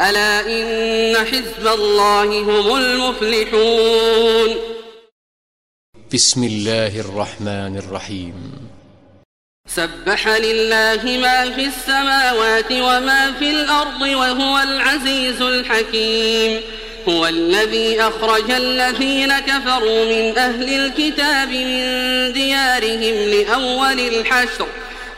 ألا إن حزب الله هم المفلحون. بسم الله الرحمن الرحيم. سبح لله ما في السماوات وما في الأرض وهو العزيز الحكيم. هو الذي أخرج الذين كفروا من أهل الكتاب من ديارهم لأول الحشر.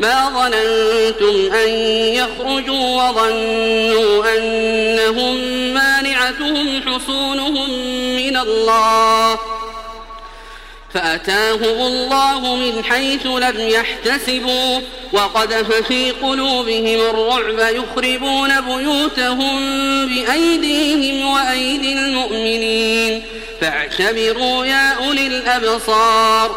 ما ظننتم أن يخرجوا وظنوا أنهم مانعتهم حصونهم من الله. فأتاهم الله من حيث لم يحتسبوا وقذف في قلوبهم الرعب يخربون بيوتهم بأيديهم وأيدي المؤمنين. فاعتبروا يا أولي الأبصار.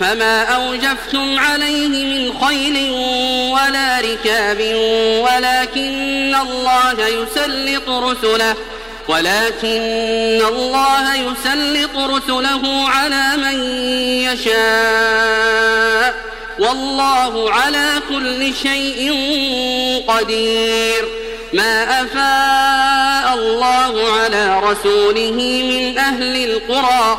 فما أوجفتم عليه من خيل ولا ركاب ولكن الله يسلط رسله ولكن الله يسلط رسله على من يشاء والله على كل شيء قدير. ما أفاء الله على رسوله من أهل القرى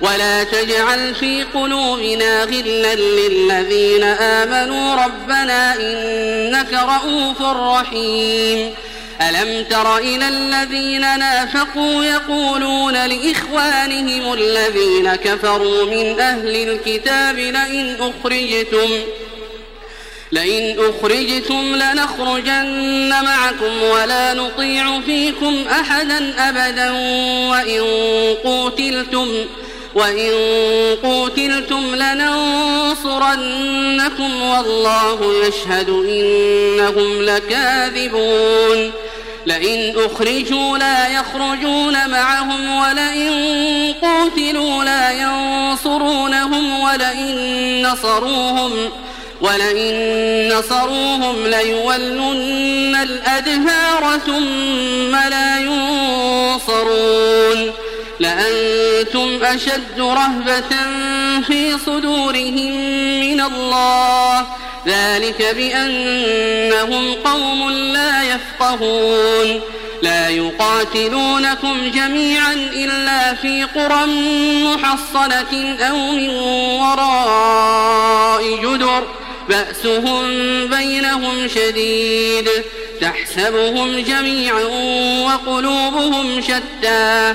ولا تجعل في قلوبنا غلا للذين آمنوا ربنا إنك رؤوف رحيم. ألم تر إلى الذين نافقوا يقولون لإخوانهم الذين كفروا من أهل الكتاب لئن أخرجتم لئن أخرجتم لنخرجن معكم ولا نطيع فيكم أحدا أبدا وإن قوتلتم وإن قوتلتم لننصرنكم والله يشهد إنهم لكاذبون لئن أخرجوا لا يخرجون معهم ولئن قوتلوا لا ينصرونهم ولئن نصروهم ولئن نصروهم ليولن الأدهار ثم لا ينصرون لأنتم أشد رهبة في صدورهم من الله. ذلك بأنهم قوم لا يفقهون. لا يقاتلونكم جميعا إلا في قرى محصنة أو من وراء جدر. بأسهم بينهم شديد. تحسبهم جميعا وقلوبهم شتى.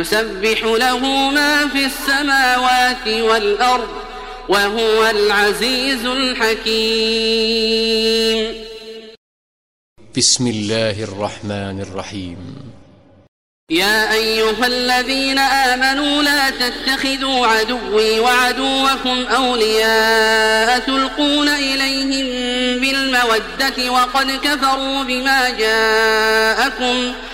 يسبح له ما في السماوات والأرض وهو العزيز الحكيم. بسم الله الرحمن الرحيم. يا أيها الذين آمنوا لا تتخذوا عدوي وعدوكم أولياء تلقون إليهم بالمودة وقد كفروا بما جاءكم وقد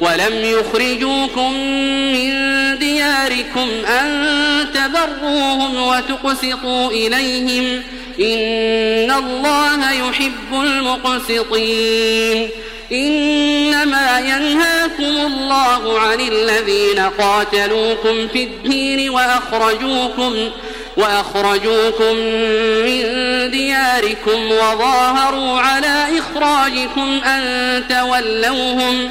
ولم يخرجوكم من دياركم أن تبروهم وتقسطوا إليهم إن الله يحب المقسطين إنما ينهاكم الله عن الذين قاتلوكم في الدين وأخرجوكم وأخرجوكم من دياركم وظاهروا على إخراجكم أن تولوهم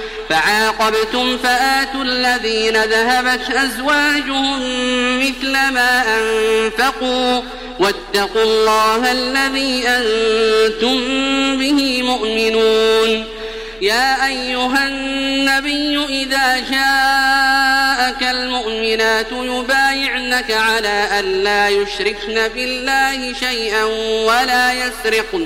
فعاقبتم فآتوا الذين ذهبت أزواجهم مثل ما أنفقوا واتقوا الله الذي أنتم به مؤمنون. يا أيها النبي إذا جاءك المؤمنات يبايعنك على أن لا يشركن بالله شيئا ولا يسرقن.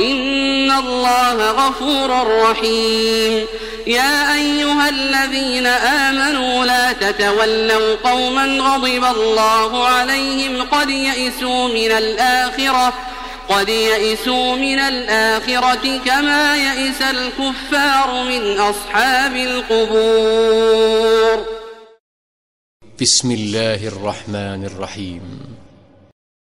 إن الله غفور رحيم. يا أيها الذين آمنوا لا تتولوا قوما غضب الله عليهم قد يئسوا من الآخرة قد يئسوا من الآخرة كما يئس الكفار من أصحاب القبور. بسم الله الرحمن الرحيم.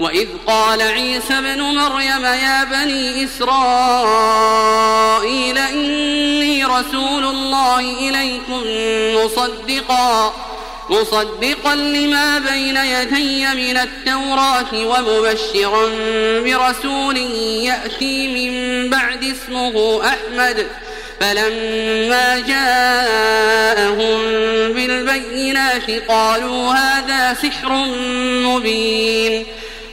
وإذ قال عيسى ابن مريم يا بني إسرائيل إني رسول الله إليكم مصدقا مصدقا لما بين يدي من التوراة ومبشرا برسول يأتي من بعد اسمه أحمد. فلما جاءهم بالبينات قالوا هذا سحر مبين.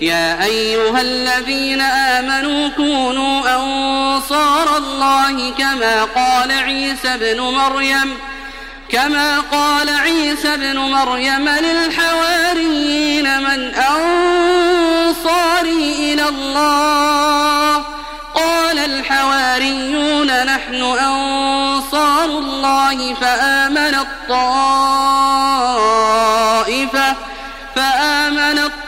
يا أيها الذين آمنوا كونوا أنصار الله كما قال عيسى ابن مريم كما قال عيسى ابن مريم للحواريين من أنصاري إلى الله؟ قال الحواريون نحن أنصار الله فآمن الطائفة فآمن الطائفة